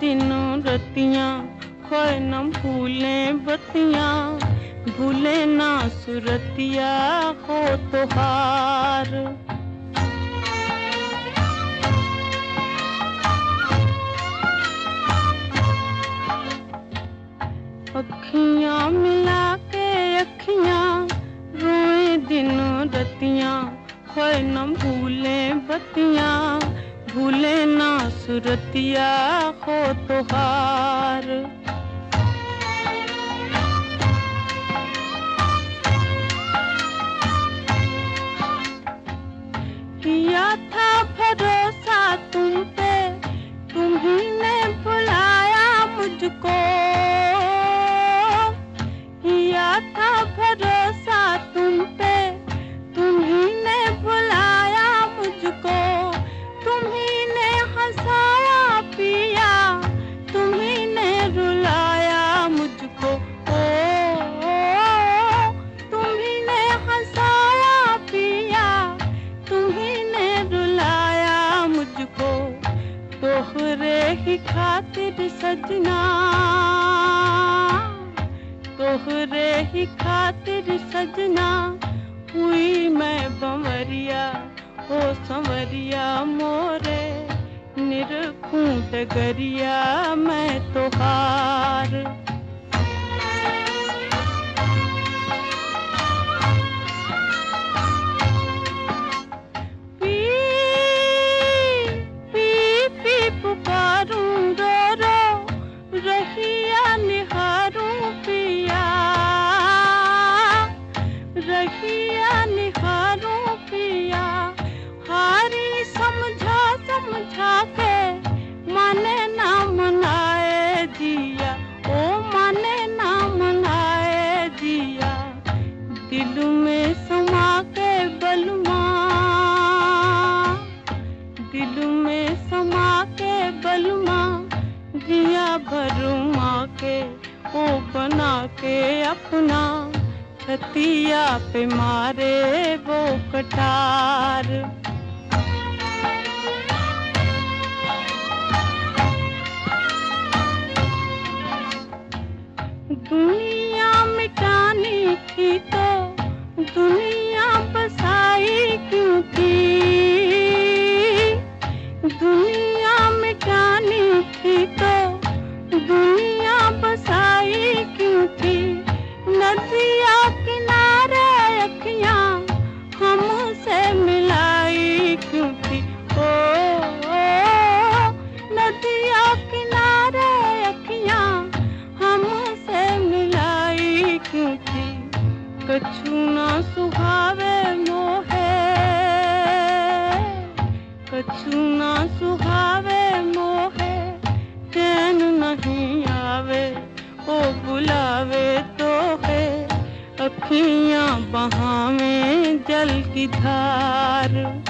रतियाँ खोए न भूले बतियाँ। भूले ना सुरतिया हो तो सुरतिया हो तो हार किया था भरोसा तुम पे तुम्ही ने बुलाया मुझको। तोहरे ही खातिर सजना। तोहरे ही खातिर सजना। हुई मैं बमरिया हो समरिया मोरे। निरखूं डगरिया मैं तो दिल में समा के बलमा, जिया भरुमा के ओ बना के अपना। छतिया पे मारे वो कटार। दुनिया मिटानी थी तो मिलाई क्यों कछु ना सुहावे मोहे। कछु ना सुहावे मोहे, चैन नहीं आवे, ओ बुलावे तो है। अखियाँ बहावे जल की धार।